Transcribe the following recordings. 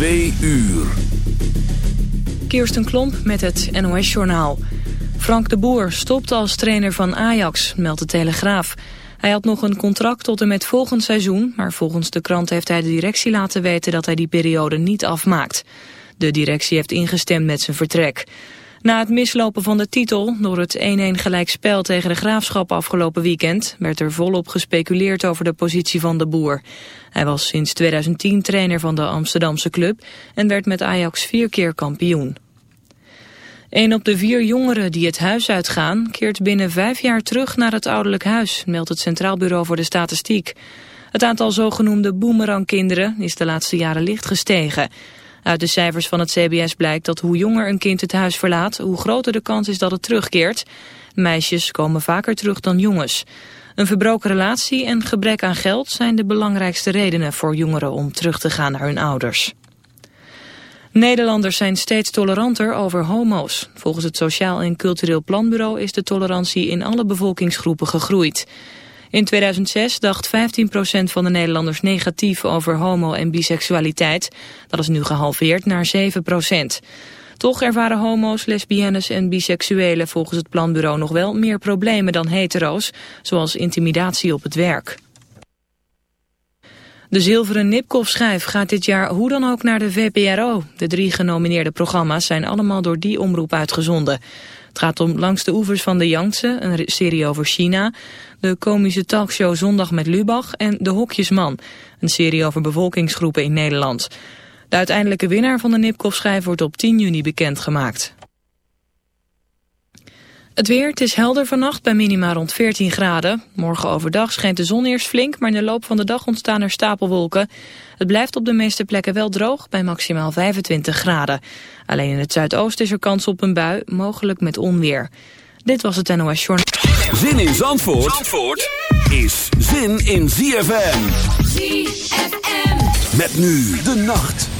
Twee uur. Kirsten Klomp met het NOS-journaal. Frank de Boer stopt als trainer van Ajax, meldt de Telegraaf. Hij had nog een contract tot en met volgend seizoen... maar volgens de krant heeft hij de directie laten weten dat hij die periode niet afmaakt. De directie heeft ingestemd met zijn vertrek. Na het mislopen van de titel, door het 1-1 gelijkspel tegen de Graafschap afgelopen weekend, werd er volop gespeculeerd over de positie van de boer. Hij was sinds 2010 trainer van de Amsterdamse club en werd met Ajax vier keer kampioen. Een op de vier jongeren die het huis uitgaan keert binnen vijf jaar terug naar het ouderlijk huis, meldt het Centraal Bureau voor de Statistiek. Het aantal zogenoemde boomerangkinderen is de laatste jaren licht gestegen. Uit de cijfers van het CBS blijkt dat hoe jonger een kind het huis verlaat, hoe groter de kans is dat het terugkeert. Meisjes komen vaker terug dan jongens. Een verbroken relatie en gebrek aan geld zijn de belangrijkste redenen voor jongeren om terug te gaan naar hun ouders. Nederlanders zijn steeds toleranter over homo's. Volgens het Sociaal en Cultureel Planbureau is de tolerantie in alle bevolkingsgroepen gegroeid. In 2006 dacht 15% van de Nederlanders negatief over homo- en biseksualiteit. Dat is nu gehalveerd naar 7%. Toch ervaren homo's, lesbiennes en biseksuelen volgens het planbureau nog wel meer problemen dan hetero's, zoals intimidatie op het werk. De zilveren Nipkoff-schijf gaat dit jaar hoe dan ook naar de VPRO. De drie genomineerde programma's zijn allemaal door die omroep uitgezonden. Het gaat om Langs de oevers van de Yangtze, een serie over China... de komische talkshow Zondag met Lubach en De Hokjesman... een serie over bevolkingsgroepen in Nederland. De uiteindelijke winnaar van de Nipkoff-schijf wordt op 10 juni bekendgemaakt. Het weer, het is helder vannacht bij minima rond 14 graden. Morgen overdag schijnt de zon eerst flink, maar in de loop van de dag ontstaan er stapelwolken. Het blijft op de meeste plekken wel droog, bij maximaal 25 graden. Alleen in het zuidoosten is er kans op een bui, mogelijk met onweer. Dit was het NOS Journal. Zin in Zandvoort, Zandvoort is zin in ZFM. ZFM. Met nu de nacht.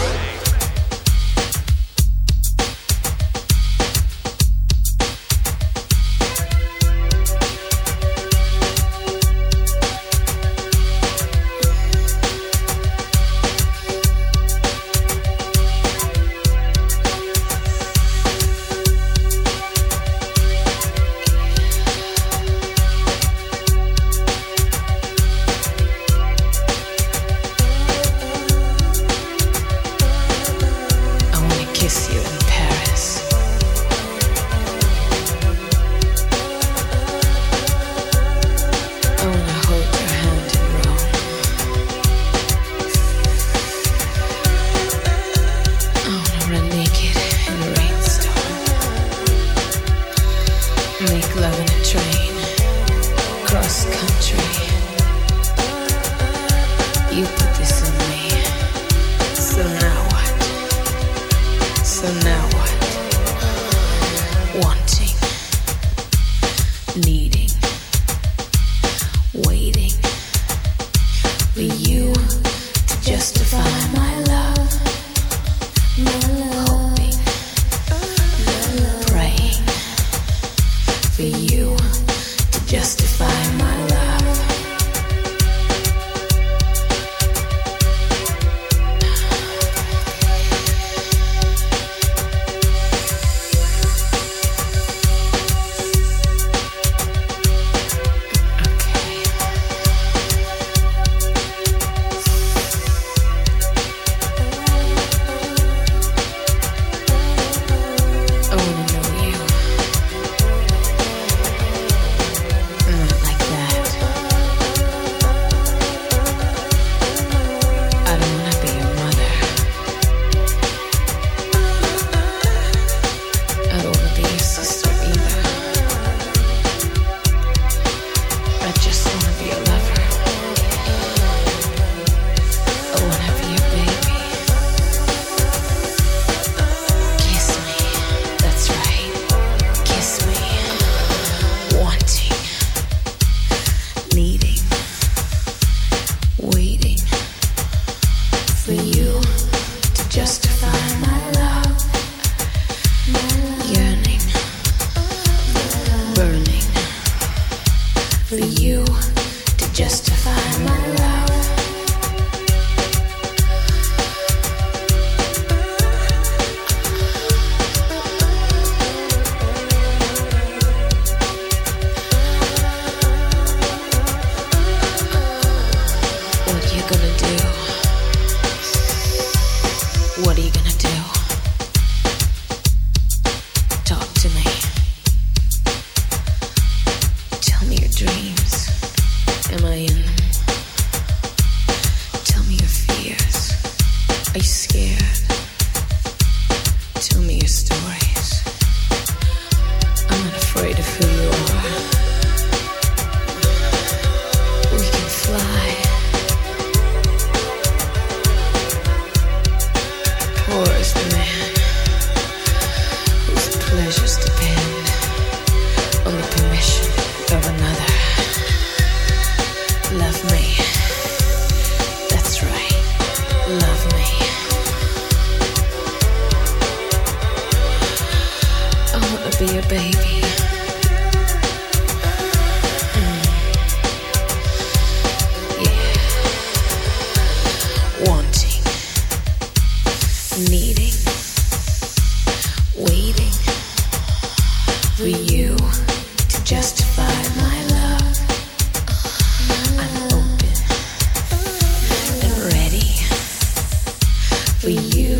for you.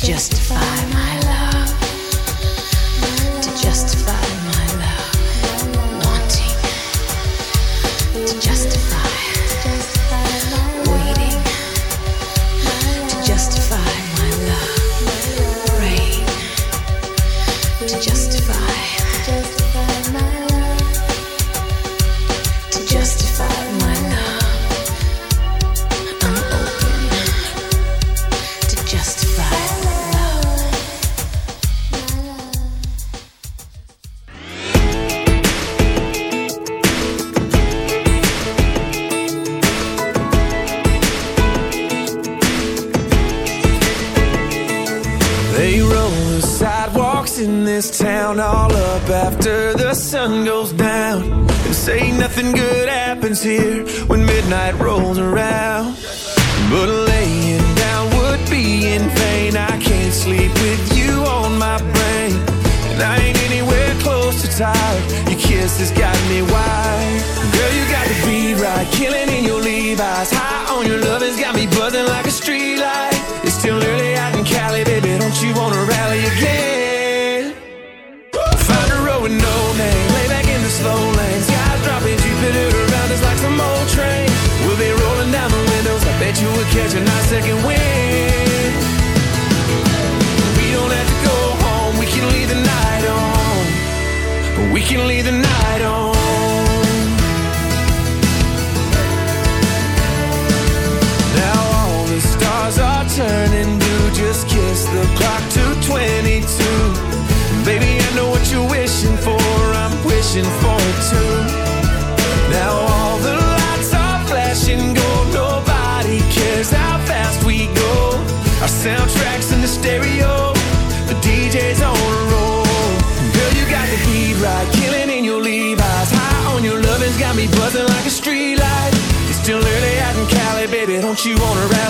Just passion for it too. Now all the lights are flashing gold. Nobody cares how fast we go. Our soundtracks in the stereo. The DJ's on a roll. Girl, you got the heat right, killing in your Levi's. High on your lovin's got me buzzing like a street light. It's still early out in Cali, baby. Don't you wanna ride?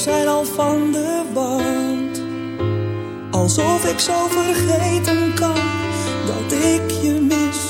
zijn al van de wand. Alsof ik zo vergeten kan dat ik je mis.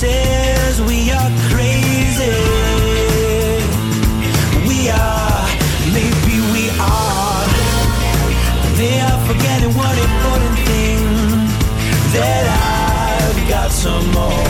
says we are crazy. We are, maybe we are. They are forgetting one important thing that I've got some more